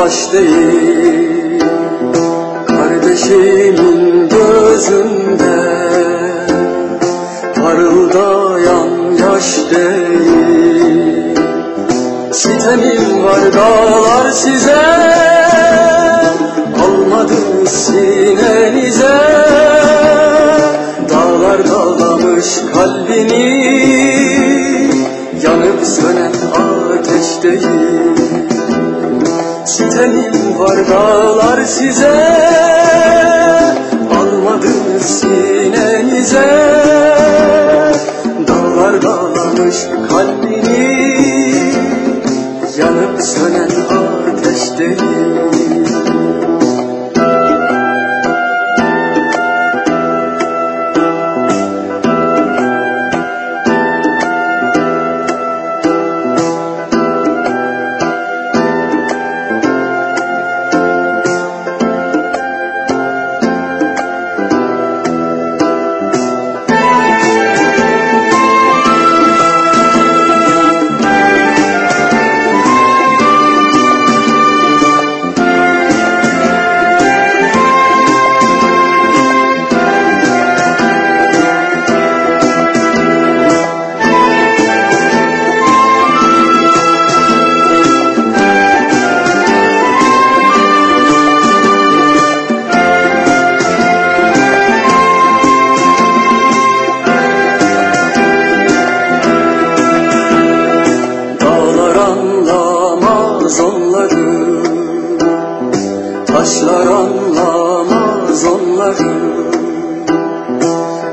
savaş değil. Kardeşimin gözünde Parıldayan yaş değil. Sitemim var dağlar size Almadı sinenize Dağlar dağlamış kalbini Sitemim var dağlar size Taşlar anlamaz onları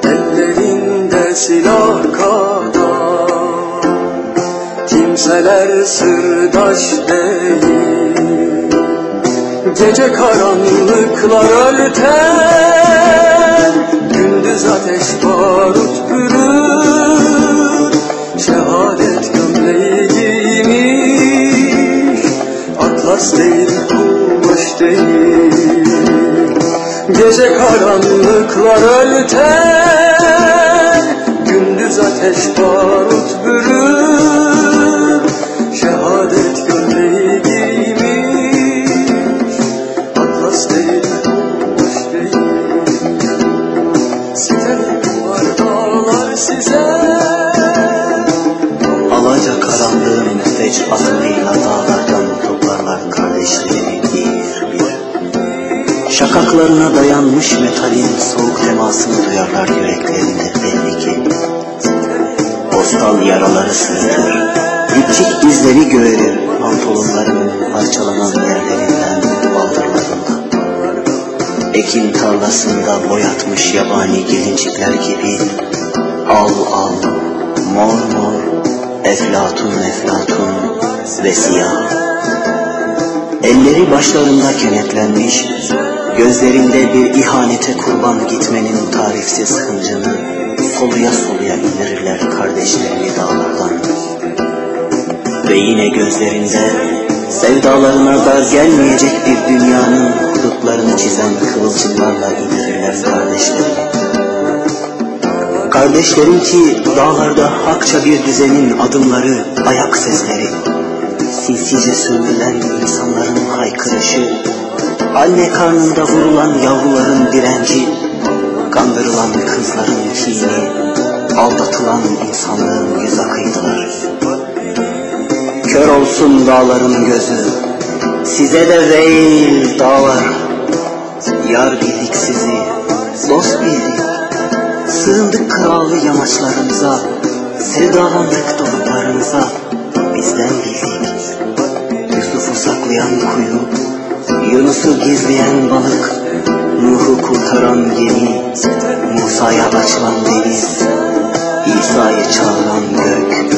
Ellerinde silah kadar. Kimseler sırdaş değil. Gece karanlıklar örter Gündüz ateş barut Gece karanlıklar örter Gündüz ateş barut bürür. Şehadet gömleği giymiş Atlas değil kumaş değil. Sitemim var dağlar size. Alaca karanlığın fecr atılıyla dağlardan Şakaklarına dayanmış metalin soğuk temasını duyarlar yüreklerinde belli ki. Postal yaraları sırıtır, dipçik izleri göğerir pantolonlarının parçalanan yerlerinden baldırlarında. Ekin tarlasında boyatmış yabani gelincikler gibi al al, mor mor, eflatun eflatun ve siyah. Elleri başlarında kenetlenmiş, gözlerinde bir ihanete kurban gitmenin tarifsiz hıncını soluya soluya indirirler kardeşlerini dağlardan. Ve yine gözlerinde sevdalarına dar gelmeyecek bir dünyanın hudutlarını çizen kıvılcımlarla indirirler kardeşlerini. Kardeşlerim ki dağlarda hakça bir düzenin adımları, ayak sesleri, sinsice sürülen insanların haykırışı, anne karnında vurulan yavruların direnci, kandırılan kızların kini, aldatılan insanlığın yüz akıydılar. Kör olsun dağların gözü, size de veil dağlar, yar bildik sizi, dost bildik, Sığındık kralı yamaçlarınıza, sevdalandık doruklarınıza, bizden bildik. Yusuf'u saklayan kuyu, Yunus'u gizleyen balık, Nuh'u kurtaran gemi, Musa'ya açılan deniz, İsa'yı çağıran gök,